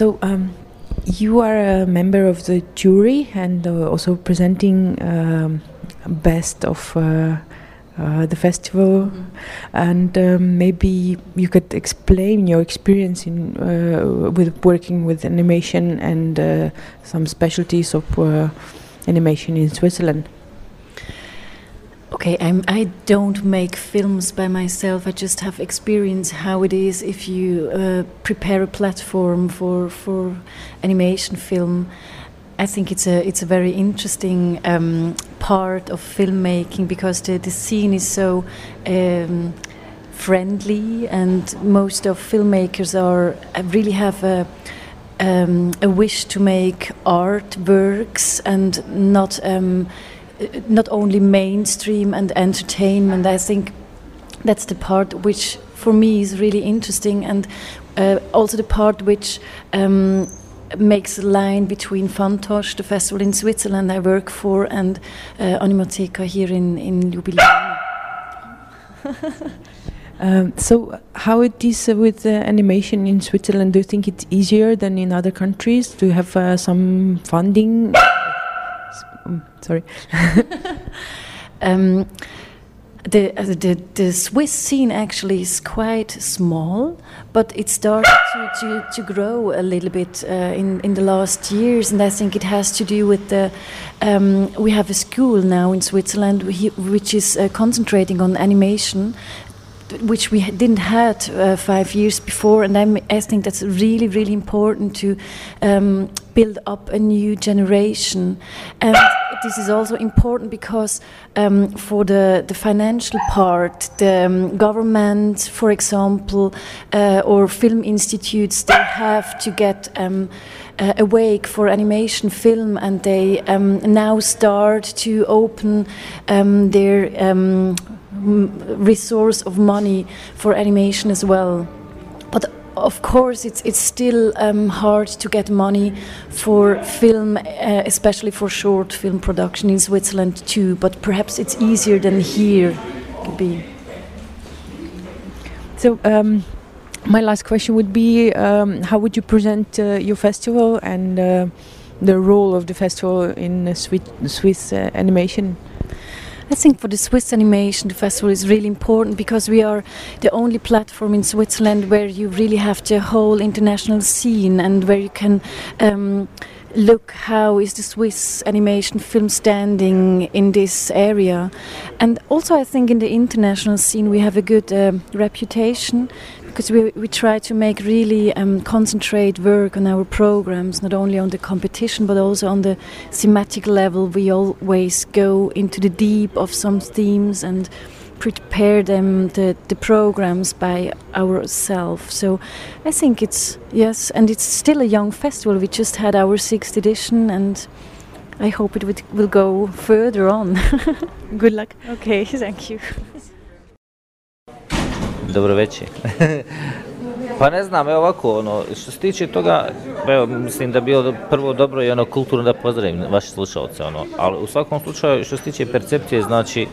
so um, you are a member of the jury and uh, also presenting um, best of uh, uh, the festival, mm -hmm. and um, maybe you could explain your experience in uh, with working with animation and uh, some specialties of uh, animation in Switzerland. Okay, I'm, I don't make films by myself. I just have experience how it is if you uh, prepare a platform for for animation film. I think it's a it's a very interesting um, part of filmmaking because the, the scene is so um, friendly, and most of filmmakers are uh, really have a um, a wish to make artworks and not um, not only mainstream and entertainment. I think that's the part which for me is really interesting and uh, also the part which um, makes a line between Fantoche, the festival in Switzerland I work for, and uh, here in, in Ljubljana. um, so, how it is uh, with uh, animation in Switzerland? Do you think it's easier than in other countries? Do you have uh, some funding? Sorry. um, the, uh, the the Swiss scene actually is quite small, but it started to, to, to grow a little bit uh, in in the last years, and I think it has to do with the. Um, we have a school now in Switzerland which is uh, concentrating on animation, which we didn't had uh, five years before, and I'm, I think that's really, really important to um, build up a new generation. And this is also important because um, for the, the financial part, the um, government, for example, uh, or film institutes, they have to get um, uh, awake for animation film, and they um, now start to open um, their resource of money for animation as well. But of course, it's it's still um, hard to get money for film, uh, especially for short film production in Switzerland too. But perhaps it's easier than here. Could be. So. Um, my last question would be: um, How would you present uh, your festival and uh, the role of the festival in Swiss, Swiss uh, animation? I think for the Swiss Animation the Festival is really important because we are the only platform in Switzerland where you really have the whole international scene and where you can um, look how is the Swiss animation film standing in this area. And also I think in the international scene we have a good uh, reputation because we, we try to make really um, concentrate work on our programs, not only on the competition but also on the thematic level. We always go into the deep of some themes and prepare them the, the programs by ourselves. So I think it's yes, and it's still a young festival. We just had our sixth edition and. I hope it would, will go further on. Good luck. Okay, thank you. Dobro večer. pa ne znam, evo ovako, ono, što se tiče toga, evo, mislim da bi bilo prvo dobro i ono kulturno da pozdravim vaše slušalce, ono, ali u svakom slučaju, što se tiče percepcije, znači,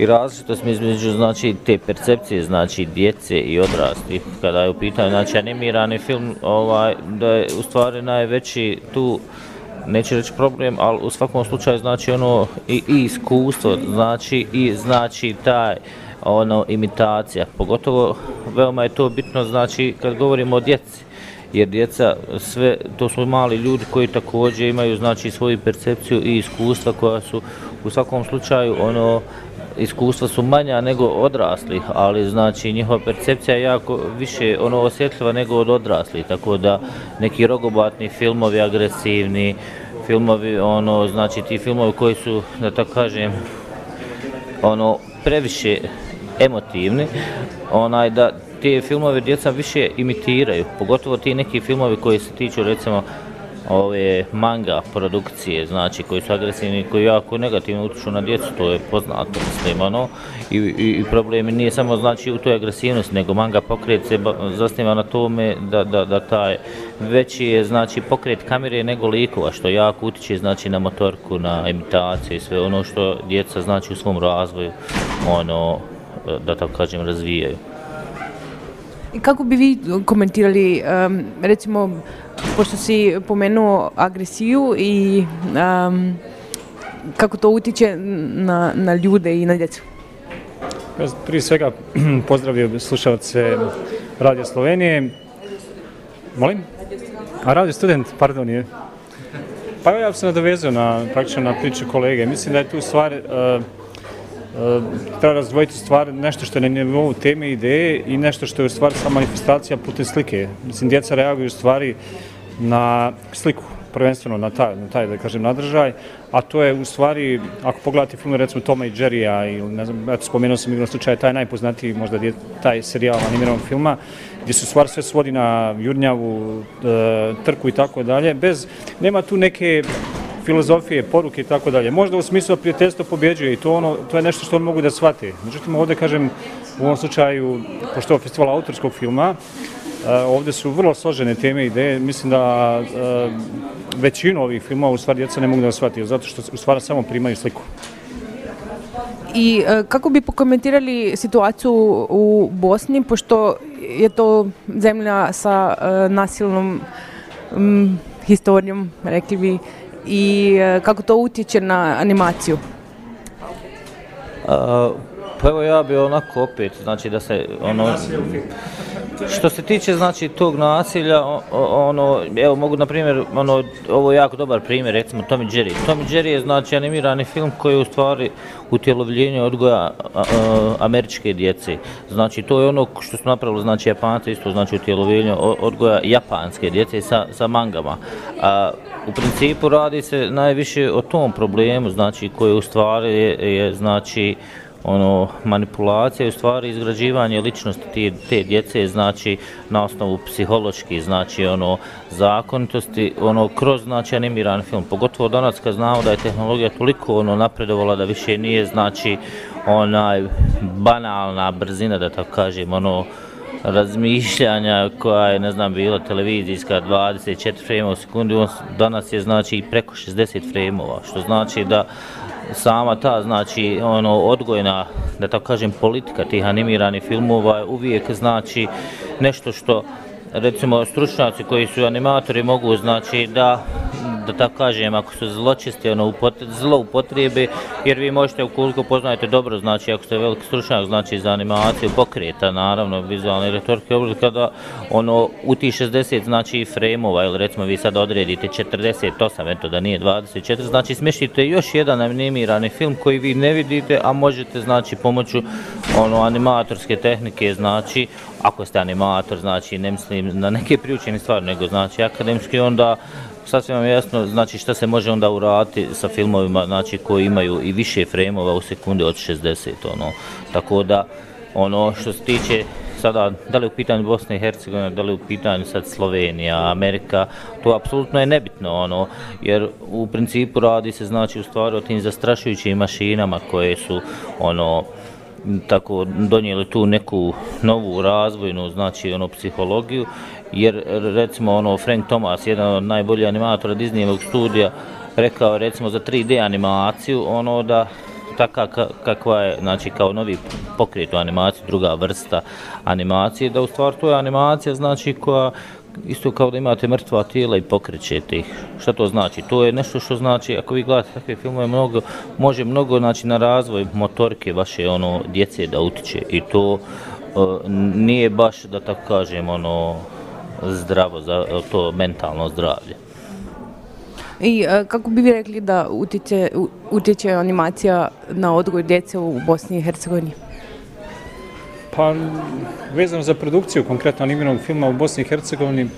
i različitost između znači te percepcije znači djece i odrasli kada je u pitanju znači animirani film ovaj da je u stvari najveći tu neće reći problem ali u svakom slučaju znači ono i, i iskustvo znači i znači taj ono imitacija pogotovo veoma je to bitno znači kad govorimo o djeci. Jer djeca sve to su mali ljudi koji također imaju znači svoju percepciju i iskustva koja su u svakom slučaju ono iskustva su manja nego odrasli, ali znači njihova percepcija je jako više ono osjetljiva nego od odrasli, tako da neki rogobatni filmovi agresivni, filmovi ono znači ti filmovi koji su da tako kažem ono previše emotivni, onaj da te filmove djeca više imitiraju, pogotovo ti neki filmovi koji se tiču recimo ove manga produkcije, znači koji su agresivni, koji jako negativno utiču na djecu, to je poznato, mislim, ono, i, i, i problemi nije samo znači u toj agresivnosti, nego manga pokret se zasniva na tome da, da, da taj veći je, znači, pokret kamere nego likova, što jako utiče, znači, na motorku, na imitaciju i sve ono što djeca, znači, u svom razvoju, ono, da tako kažem, razvijaju. I kako bi vi komentirali, um, recimo, pošto si pomenuo agresiju i um, kako to utiče na, na ljude i na djecu? Prije svega pozdravio slušalce Radio Slovenije. Molim? A Radio Student, pardon je. Pa ja sam nadovezao na, praktično na priču kolege. Mislim da je tu stvar, uh, Eh, treba razdvojiti stvar nešto što je na nivou teme i ideje i nešto što je u stvari sama manifestacija putem slike. Mislim, djeca reaguju u stvari na sliku prvenstveno na taj, na taj da kažem, nadržaj, a to je u stvari, ako pogledate film, recimo Toma i Jerrya, ili ne znam, eto, spomenuo sam igrom slučaja, taj najpoznatiji možda je taj serijal animiranog filma, gdje se stvar sve svodi na jurnjavu, e, trku i tako dalje, bez, nema tu neke filozofije, poruke i tako dalje. Možda u smislu prijateljstvo pobjeđuje i to, ono, to je nešto što on mogu da shvate. Međutim, ovdje, kažem, u ovom slučaju, pošto je festival autorskog filma, eh, ovdje su vrlo složene teme i ideje. Mislim da eh, većinu ovih filmova u stvari djeca ne mogu da shvatiju, zato što u stvari samo primaju sliku. I e, kako bi pokomentirali situaciju u Bosni, pošto je to zemlja sa nasilnom mm, historijom, rekli bi, i kako to utječe na animaciju? pa evo ja bi onako opet, znači da se ono... Što se tiče znači tog nasilja, ono, evo mogu na primjer, ono, ovo je jako dobar primjer, recimo Tom i Jerry. Tom i Jerry je znači animirani film koji je u stvari utjelovljenje odgoja a, a, američke djece. Znači to je ono što su napravili znači Japanci isto znači utjelovljenje odgoja japanske djece sa, sa mangama. A, u principu radi se najviše o tom problemu, znači koji u stvari je, je znači ono manipulacija u stvari izgrađivanje ličnosti te, te djece znači na osnovu psihološki znači ono zakonitosti ono kroz znači animiran film. Pogotovo danas kad znamo da je tehnologija toliko ono napredovala da više nije znači onaj banalna brzina da tako kažem ono razmišljanja koja je, ne znam, bila televizijska 24 frame u sekundi, on danas je znači preko 60 frame što znači da sama ta znači ono odgojna da tako kažem politika tih animiranih filmova uvijek znači nešto što recimo stručnjaci koji su animatori mogu znači da da tako kažem, ako su zločisti, ono, zlo upotrebe, jer vi možete, ukoliko poznajete dobro, znači, ako ste veliki stručnjak, znači, za animaciju pokreta, naravno, vizualne retorike, kada, ono, u ti 60, znači, frame-ova, ili recimo vi sad odredite 48, eto da nije 24, znači, smještite još jedan animirani film koji vi ne vidite, a možete, znači, pomoću, ono, animatorske tehnike, znači, ako ste animator, znači, ne mislim na neke priučene stvari, nego, znači, akademski, onda, sasvim vam jasno znači šta se može onda uraditi sa filmovima znači koji imaju i više frejmova u sekundi od 60 ono. Tako da ono što se tiče sada da li u pitanju Bosne i Hercegovine da li u pitanju sad Slovenija Amerika to apsolutno je nebitno ono jer u principu radi se znači u stvari o tim zastrašujućim mašinama koje su ono tako donijeli tu neku novu razvojnu znači ono psihologiju jer recimo ono Frank Thomas, jedan od najboljih animatora Disneyevog studija, rekao recimo za 3D animaciju, ono da taka kakva je, znači kao novi pokret u animaciji, druga vrsta animacije, da u stvari to je animacija znači koja isto kao da imate mrtva tijela i pokrećete ih. Šta to znači? To je nešto što znači, ako vi gledate takve filmove, mnogo, može mnogo znači, na razvoj motorke vaše ono djece da utiče i to uh, nije baš, da tako kažem, ono, zdravo, za to mentalno zdravlje. I a, kako bi vi rekli da utječe, utječe animacija na odgoj djece u Bosni i Hercegovini? Pa, vezano za produkciju konkretno animiranog filma u Bosni i Hercegovini,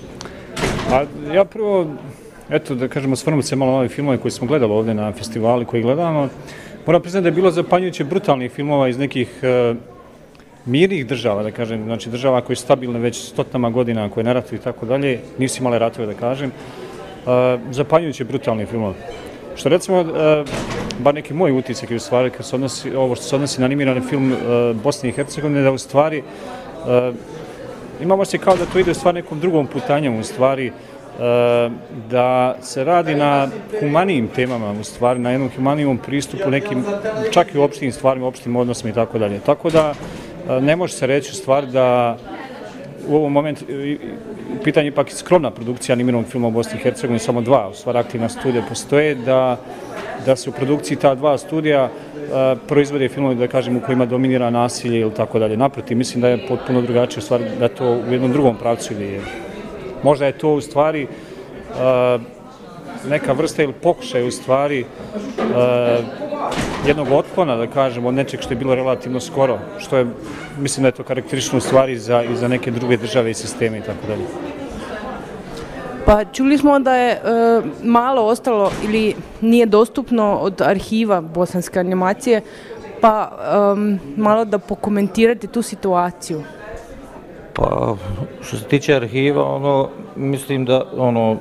a ja prvo, eto da kažemo, svrnuti se malo na ove filmove koje smo gledali ovdje na festivali koji gledamo, moram priznati da je bilo zapanjujuće brutalnih filmova iz nekih uh, mirnih država, da kažem, znači država koje su stabilne već stotama godina, koje ne ratuju i tako dalje, nisu imale ratove, da kažem, e, uh, zapanjujući brutalni filmove. Što recimo, uh, bar neki moj utisak je u stvari, kad se odnosi, ovo što se odnosi na animirani film uh, Bosne i Hercegovine, da u stvari uh, imamo se kao da to ide u stvari nekom drugom putanjem, u stvari, da se radi na humanijim temama, u stvari, na jednom humanijom pristupu nekim, čak i u opštim stvarima, opštim odnosima i tako dalje. Tako da, ne može se reći u stvari da u ovom momentu, pitanje ipak skromna produkcija animiranog filma u Bosni i Hercegovini, samo dva, u stvari aktivna studija postoje, da, da se u produkciji ta dva studija a, proizvode filmove, da kažem, u kojima dominira nasilje ili tako dalje. Naprotiv, mislim da je potpuno drugačije, u stvari, da to u jednom drugom pravcu ide. Možda je to u stvari a, neka vrsta ili pokušaj u stvari a, jednog otpona, da kažemo, od nečeg što je bilo relativno skoro, što je, mislim da je to karakterično u stvari za, i za neke druge države i sisteme i tako dalje. Pa čuli smo da je e, malo ostalo ili nije dostupno od arhiva bosanske animacije, pa e, malo da pokomentirate tu situaciju. Pa što se tiče arhiva, ono, mislim da ono,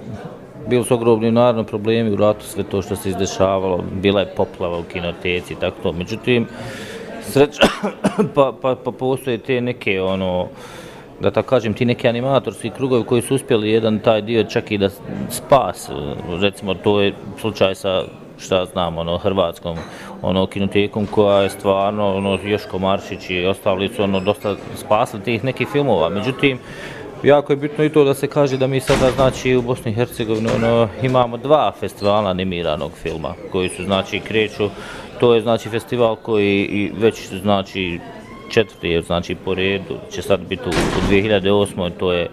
bili su ogromni naravno problemi u ratu, sve to što se izdešavalo, bila je poplava u kinoteci i tako to. Međutim, sreća, pa, pa, pa postoje te neke, ono, da tako kažem, ti neki animatorski krugovi koji su uspjeli jedan taj dio čak i da spas, recimo to je slučaj sa šta znam, ono, hrvatskom, ono, kinotekom koja je stvarno, ono, Joško Maršić i ostali su, ono, dosta spasli tih nekih filmova. Međutim, Jako je bitno i to da se kaže da mi sada znači u Bosni i Hercegovini ono, imamo dva festivala animiranog filma koji su znači kreću. To je znači festival koji i već znači četvrti je znači po redu će sad biti u, u 2008. to je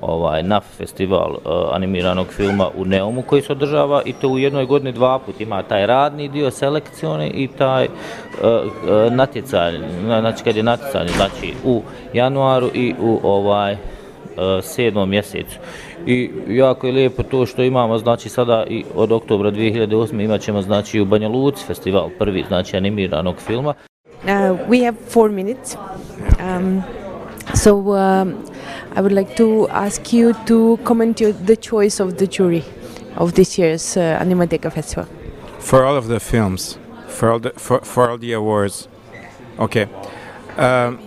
ovaj NAF festival uh, animiranog filma u Neumu koji se održava i to u jednoj godini dva put ima taj radni dio selekcione i taj e, e, uh, uh, natjecanje znači kad je natjecanje znači u januaru i u ovaj uh, sedmom mjesecu. I jako je lijepo to što imamo, znači sada i od oktobra 2008. imat ćemo znači u Banja Luci festival, prvi znači animiranog filma. Uh, we have four minutes. Um, so um, I would like to ask you to comment your, the choice of the jury of this year's uh, Animateca Festival. For all of the films, for all the, for, for all the awards. Okay. Um,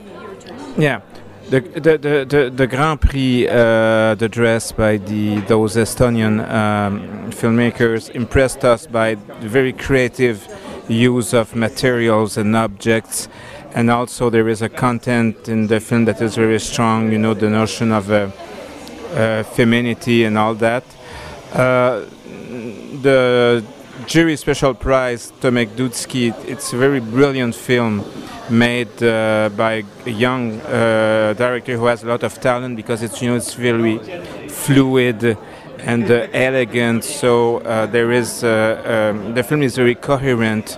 yeah. The, the, the, the, the Grand Prix uh, addressed by the, those Estonian um, filmmakers impressed us by the very creative use of materials and objects. And also, there is a content in the film that is very strong, you know, the notion of uh, uh, femininity and all that. Uh, the jury special prize, Tomek Dudski, it's a very brilliant film made uh, by a young uh, director who has a lot of talent because it's you know it's very fluid and uh, elegant. So uh, there is uh, um, the film is very coherent,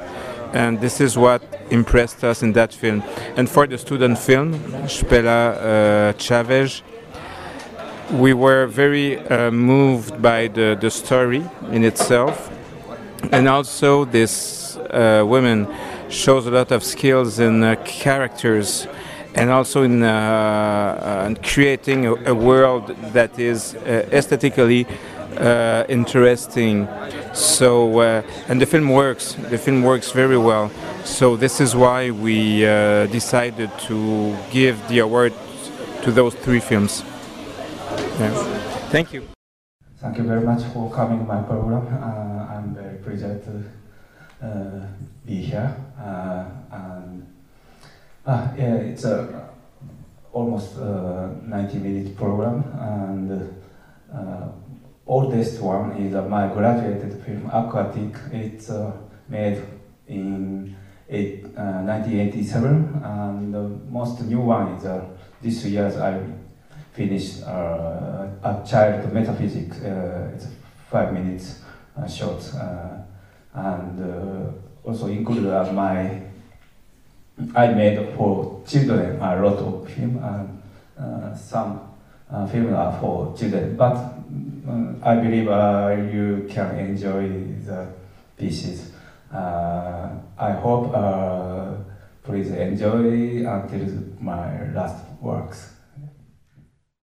and this is what impressed us in that film. And for the student film, Spela uh, Chavez, we were very moved by the, the story in itself, and also this woman shows a lot of skills in uh, characters and also in uh, uh, creating a, a, world that is uh, aesthetically uh, interesting. So, uh, and the film works. The film works very well. So this is why we decided to give the award to those three films. Yeah. Thank you. Thank you very much for coming to my program. I'm very pleased to be here. Uh, and uh, yeah, it's a almost uh, 90 minute program and uh, oldest one is uh, my graduated film Aquatic. It's uh, made in eight, uh, 1987 and the most new one is uh, this year's I finished uh, a child metaphysics. Uh, it's five minutes uh, short and also included my I made for children a lot of film and some uh, film are for children, but uh, I believe uh, you can enjoy the pieces. Uh, I hope please enjoy until my last works.